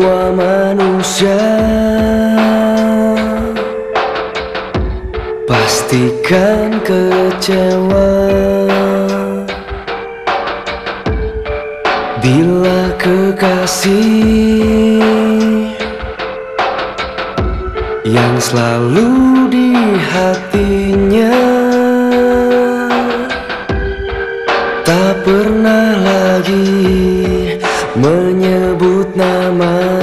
semua manusia. Pastikan kecewa. Bila kekasih Yang selalu di hatinya Tak pernah menyebut nama